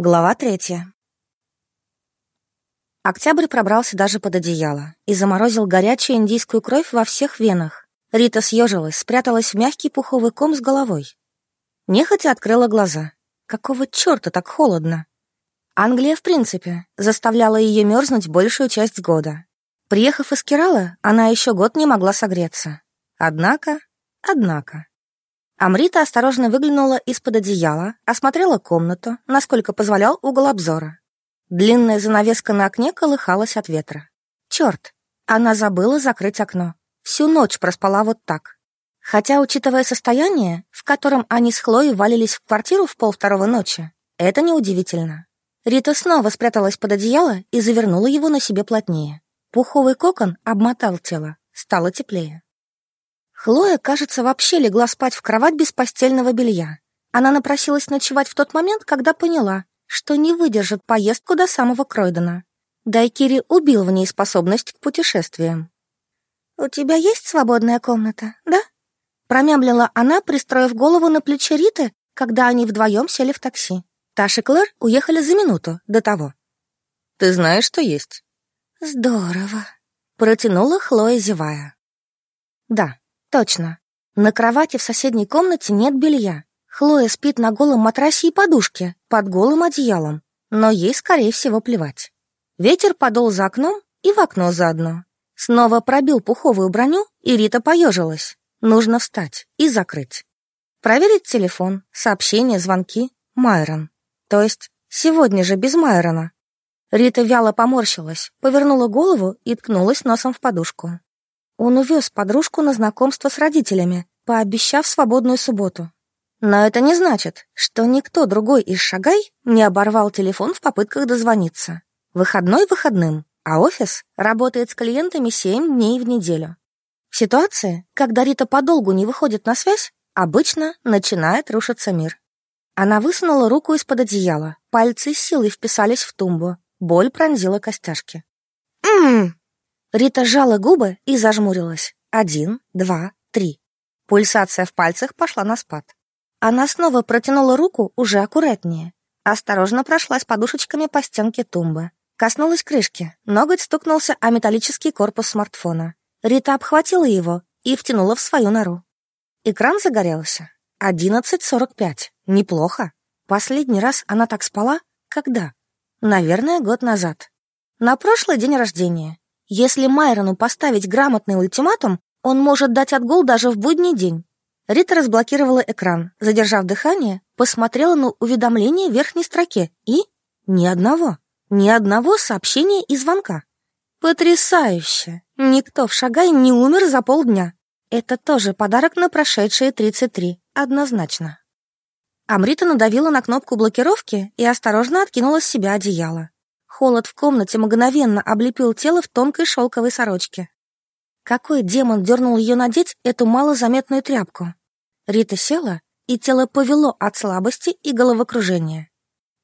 Глава третья. Октябрь пробрался даже под одеяло и заморозил горячую индийскую кровь во всех венах. Рита съежилась, спряталась в мягкий пуховый ком с головой. Нехотя открыла глаза. Какого черта так холодно? Англия, в принципе, заставляла ее мерзнуть большую часть года. Приехав из Керала, она еще год не могла согреться. Однако, однако. Амрита осторожно выглянула из-под одеяла, осмотрела комнату, насколько позволял угол обзора. Длинная занавеска на окне колыхалась от ветра. Черт, она забыла закрыть окно. Всю ночь проспала вот так. Хотя, учитывая состояние, в котором они с Хлоей валились в квартиру в полвторого ночи, это неудивительно. Рита снова спряталась под одеяло и завернула его на себе плотнее. Пуховый кокон обмотал тело, стало теплее. Хлоя, кажется, вообще легла спать в кровать без постельного белья. Она напросилась ночевать в тот момент, когда поняла, что не выдержит поездку до самого Кройдена. Дайкири убил в ней способность к путешествиям. «У тебя есть свободная комната, да?» Промямлила она, пристроив голову на плече Риты, когда они вдвоем сели в такси. Таш и Клэр уехали за минуту до того. «Ты знаешь, что есть?» «Здорово», — протянула Хлоя, зевая. «Да, Точно. На кровати в соседней комнате нет белья. Хлоя спит на голом матрасе и подушке, под голым одеялом. Но ей, скорее всего, плевать. Ветер подул за окном и в окно заодно. Снова пробил пуховую броню, и Рита поежилась. Нужно встать и закрыть. Проверить телефон, сообщения, звонки. Майрон. То есть сегодня же без Майрона. Рита вяло поморщилась, повернула голову и ткнулась носом в подушку. Он увез подружку на знакомство с родителями, пообещав свободную субботу. Но это не значит, что никто другой из Шагай не оборвал телефон в попытках дозвониться. Выходной выходным, а офис работает с клиентами семь дней в неделю. В ситуации, когда Рита подолгу не выходит на связь, обычно начинает рушиться мир. Она высунула руку из-под одеяла, пальцы силой вписались в тумбу, боль пронзила костяшки. «М-м-м!» Рита сжала губы и зажмурилась. Один, два, три. Пульсация в пальцах пошла на спад. Она снова протянула руку уже аккуратнее. Осторожно прошлась подушечками по стенке тумбы. Коснулась крышки. Ноготь стукнулся о металлический корпус смартфона. Рита обхватила его и втянула в свою нору. Экран загорелся. Одиннадцать сорок пять. Неплохо. Последний раз она так спала? Когда? Наверное, год назад. На прошлый день рождения. Если Майрону поставить грамотный ультиматум, он может дать отгул даже в будний день. Рита разблокировала экран, задержав дыхание, посмотрела на уведомление в верхней строке и... Ни одного. Ни одного сообщения и звонка. Потрясающе! Никто в Шагай не умер за полдня. Это тоже подарок на прошедшие 33, однозначно. Амрита надавила на кнопку блокировки и осторожно откинула с себя одеяло. Холод в комнате мгновенно облепил тело в тонкой шелковой сорочке. Какой демон дернул ее надеть эту малозаметную тряпку? Рита села, и тело повело от слабости и головокружения.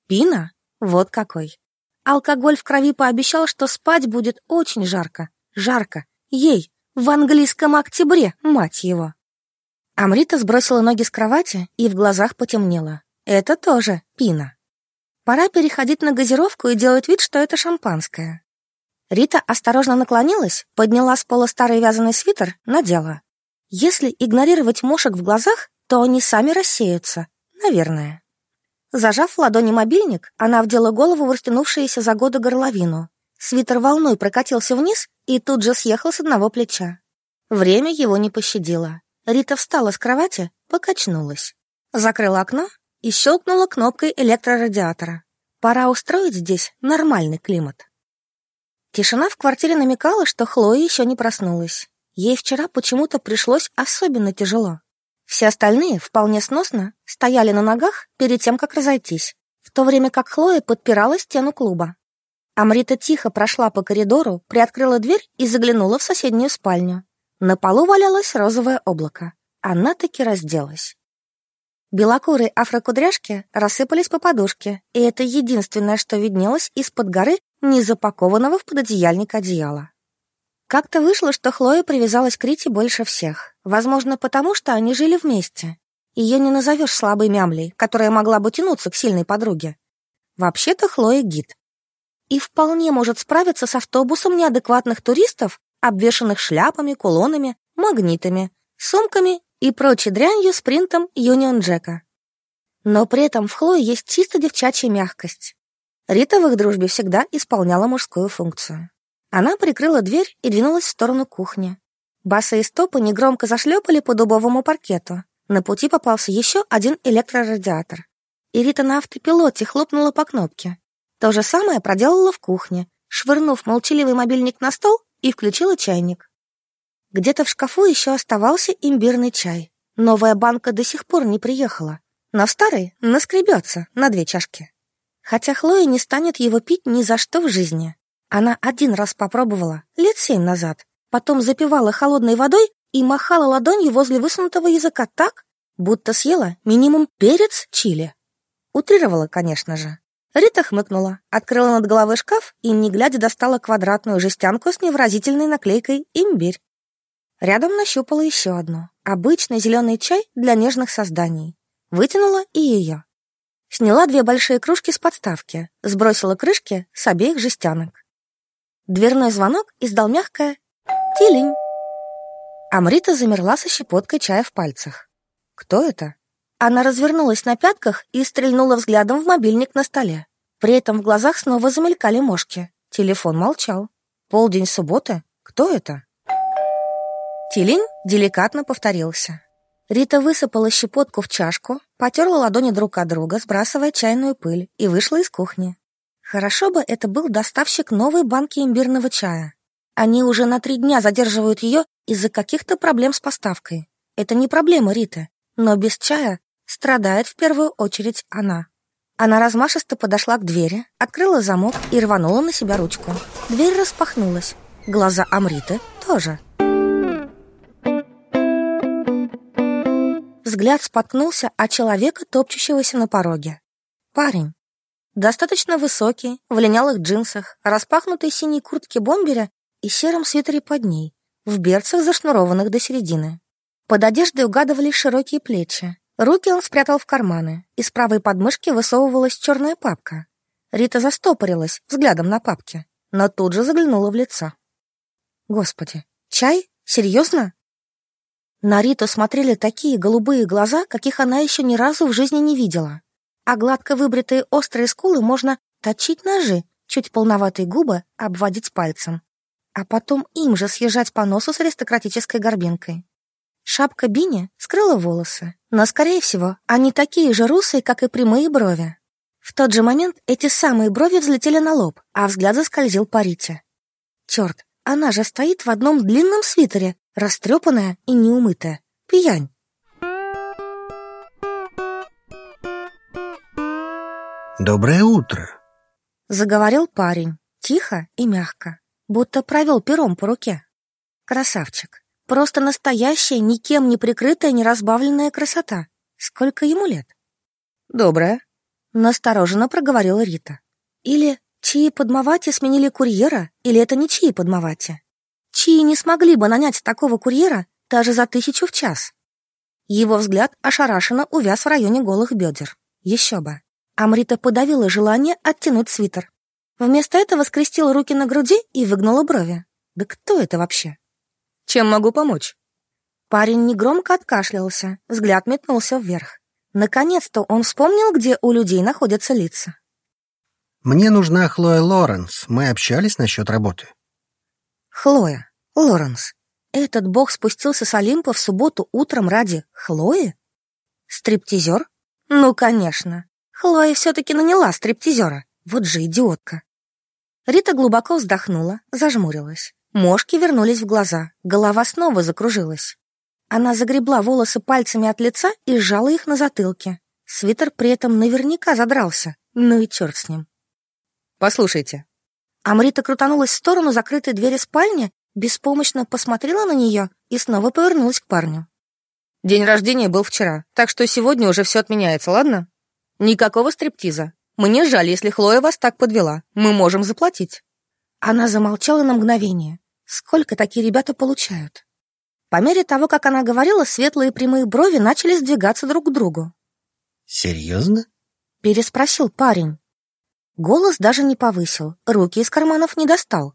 Пина? Вот какой. Алкоголь в крови пообещал, что спать будет очень жарко. Жарко. Ей. В английском октябре, мать его. Амрита сбросила ноги с кровати и в глазах потемнело. Это тоже Пина. Пора переходить на газировку и делать вид, что это шампанское. Рита осторожно наклонилась, подняла с пола старый вязаный свитер, надела. Если игнорировать мушек в глазах, то они сами рассеются. Наверное. Зажав в ладони мобильник, она вдела голову в растянувшуюся за годы горловину. Свитер волной прокатился вниз и тут же съехал с одного плеча. Время его не пощадило. Рита встала с кровати, покачнулась. Закрыла окно и щелкнула кнопкой электрорадиатора. Пора устроить здесь нормальный климат. Тишина в квартире намекала, что Хлоя еще не проснулась. Ей вчера почему-то пришлось особенно тяжело. Все остальные, вполне сносно, стояли на ногах перед тем, как разойтись, в то время как Хлоя подпирала стену клуба. Амрита тихо прошла по коридору, приоткрыла дверь и заглянула в соседнюю спальню. На полу валялось розовое облако. Она таки разделась. Белокурые афрокудряшки рассыпались по подушке, и это единственное, что виднелось из-под горы незапакованного в пододеяльник одеяла. Как-то вышло, что Хлоя привязалась к Рите больше всех. Возможно, потому что они жили вместе. Ее не назовешь слабой мямлей, которая могла бы тянуться к сильной подруге. Вообще-то Хлоя гид. И вполне может справиться с автобусом неадекватных туристов, обвешанных шляпами, кулонами, магнитами, сумками и прочей дрянью с принтом Юнион Джека. Но при этом в Хлое есть чисто девчачья мягкость. Рита в их дружбе всегда исполняла мужскую функцию. Она прикрыла дверь и двинулась в сторону кухни. Басы и стопы негромко зашлепали по дубовому паркету. На пути попался еще один электрорадиатор. И Рита на автопилоте хлопнула по кнопке. То же самое проделала в кухне, швырнув молчаливый мобильник на стол и включила чайник. Где-то в шкафу еще оставался имбирный чай. Новая банка до сих пор не приехала. Но старый наскребется на две чашки. Хотя Хлоя не станет его пить ни за что в жизни. Она один раз попробовала, лет семь назад. Потом запивала холодной водой и махала ладонью возле высунутого языка так, будто съела минимум перец чили. Утрировала, конечно же. Рита хмыкнула, открыла над головой шкаф и, не глядя, достала квадратную жестянку с невыразительной наклейкой «Имбирь». Рядом нащупала еще одну. Обычный зеленый чай для нежных созданий. Вытянула и ее. Сняла две большие кружки с подставки, сбросила крышки с обеих жестянок. Дверной звонок издал мягкое «Тилинь». Амрита замерла со щепоткой чая в пальцах. «Кто это?» Она развернулась на пятках и стрельнула взглядом в мобильник на столе. При этом в глазах снова замелькали мошки. Телефон молчал. Полдень субботы? Кто это? Тилинь деликатно повторился. Рита высыпала щепотку в чашку, потерла ладони друг от друга, сбрасывая чайную пыль, и вышла из кухни. Хорошо бы это был доставщик новой банки имбирного чая. Они уже на три дня задерживают ее из-за каких-то проблем с поставкой. Это не проблема Риты, но без чая страдает в первую очередь она. Она размашисто подошла к двери, открыла замок и рванула на себя ручку. Дверь распахнулась. Глаза Амриты тоже. Взгляд споткнулся от человека, топчущегося на пороге. Парень. Достаточно высокий, в линялых джинсах, распахнутой синей куртке бомберя и сером свитере под ней, в берцах, зашнурованных до середины. Под одеждой угадывались широкие плечи. Руки он спрятал в карманы, из правой подмышки высовывалась черная папка. Рита застопорилась взглядом на папке, но тут же заглянула в лицо. Господи, чай? Серьезно? На Риту смотрели такие голубые глаза, каких она еще ни разу в жизни не видела. А гладко выбритые острые скулы можно точить ножи, чуть полноватые губы обводить пальцем. А потом им же съезжать по носу с аристократической горбинкой. Шапка Бини скрыла волосы, но, скорее всего, они такие же русые, как и прямые брови. В тот же момент эти самые брови взлетели на лоб, а взгляд заскользил по Рите. Черт, она же стоит в одном длинном свитере, растрепанная и неумытая. Пьянь. «Доброе утро», — заговорил парень, тихо и мягко, будто провел пером по руке. Красавчик. Просто настоящая, никем не прикрытая, не разбавленная красота. Сколько ему лет? «Доброе», — настороженно проговорила Рита. Или чьи подмавати сменили курьера, или это не чьи подмавати? чьи не смогли бы нанять такого курьера даже за тысячу в час. Его взгляд ошарашенно увяз в районе голых бедер. Еще бы. Амрита подавила желание оттянуть свитер. Вместо этого скрестила руки на груди и выгнула брови. Да кто это вообще? Чем могу помочь? Парень негромко откашлялся, взгляд метнулся вверх. Наконец-то он вспомнил, где у людей находятся лица. «Мне нужна Хлоя Лоренс. Мы общались насчет работы». Хлоя, Лоренс, этот бог спустился с Олимпа в субботу утром ради Хлои? Стриптизер? Ну, конечно. Хлоя все-таки наняла стриптизера. Вот же идиотка. Рита глубоко вздохнула, зажмурилась. Мошки вернулись в глаза, голова снова закружилась. Она загребла волосы пальцами от лица и сжала их на затылке. Свитер при этом наверняка задрался. Ну и черт с ним. «Послушайте, Амрита крутанулась в сторону закрытой двери спальни, беспомощно посмотрела на нее и снова повернулась к парню. «День рождения был вчера, так что сегодня уже все отменяется, ладно? Никакого стриптиза. Мне жаль, если Хлоя вас так подвела. Мы можем заплатить». Она замолчала на мгновение. Сколько такие ребята получают? По мере того, как она говорила, светлые прямые брови начали сдвигаться друг к другу. «Серьезно?» — переспросил парень. Голос даже не повысил, руки из карманов не достал.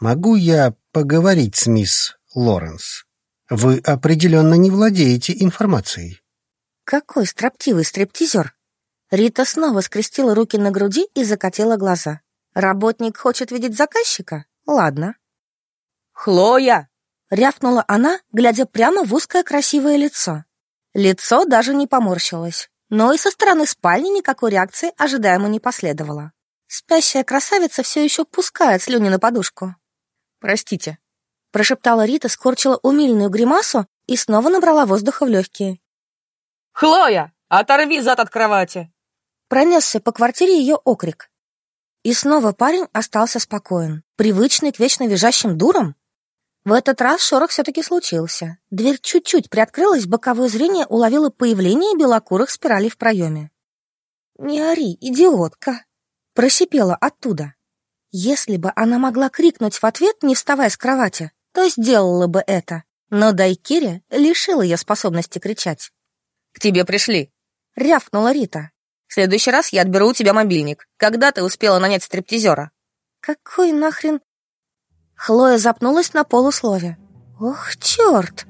«Могу я поговорить с мисс Лоренс? Вы определенно не владеете информацией». Какой строптивый стриптизер! Рита снова скрестила руки на груди и закатила глаза. Работник хочет видеть заказчика? Ладно. «Хлоя!» — рявкнула она, глядя прямо в узкое красивое лицо. Лицо даже не поморщилось, но и со стороны спальни никакой реакции ожидаемо не последовало. Спящая красавица все еще пускает слюни на подушку. «Простите», — прошептала Рита, скорчила умильную гримасу и снова набрала воздуха в легкие. «Хлоя, оторви зад от кровати!» Пронесся по квартире ее окрик. И снова парень остался спокоен, привычный к вечно визжащим дурам. В этот раз шорох все-таки случился. Дверь чуть-чуть приоткрылась, боковое зрение уловило появление белокурых спиралей в проеме. «Не ори, идиотка!» — просипела оттуда. Если бы она могла крикнуть в ответ, не вставая с кровати, то сделала бы это. Но Дайкири лишила ее способности кричать. «К тебе пришли», — рявкнула Рита. «В следующий раз я отберу у тебя мобильник. Когда ты успела нанять стриптизера?» «Какой нахрен Хлоя запнулась на полуслове. «Ох, черт!»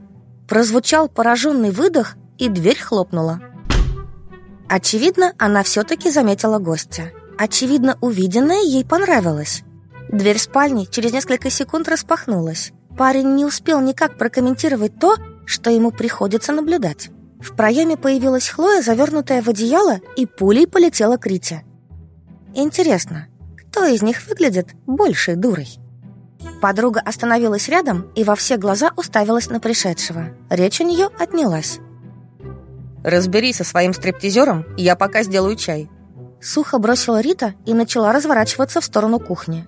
Прозвучал пораженный выдох, и дверь хлопнула. Очевидно, она все-таки заметила гостя. Очевидно, увиденное ей понравилось. Дверь спальни через несколько секунд распахнулась. Парень не успел никак прокомментировать то, что ему приходится наблюдать. В проеме появилась Хлоя, завернутая в одеяло, и пулей полетела к Рите. Интересно, кто из них выглядит большей дурой? Подруга остановилась рядом и во все глаза уставилась на пришедшего. Речь у нее отнялась. «Разберись со своим стриптизером, я пока сделаю чай». Сухо бросила Рита и начала разворачиваться в сторону кухни.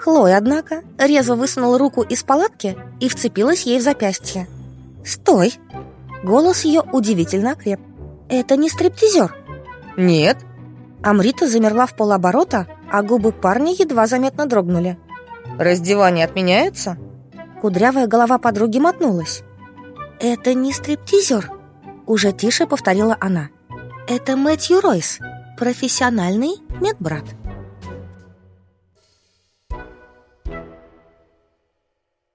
Хлоя, однако, резво высунула руку из палатки и вцепилась ей в запястье. «Стой!» Голос ее удивительно окреп. «Это не стриптизер?» «Нет». Амрита замерла в полоборота, а губы парня едва заметно дрогнули. Раздевание отменяется? Кудрявая голова подруги мотнулась. Это не стриптизер, уже тише повторила она. Это Мэтью Ройс, профессиональный медбрат.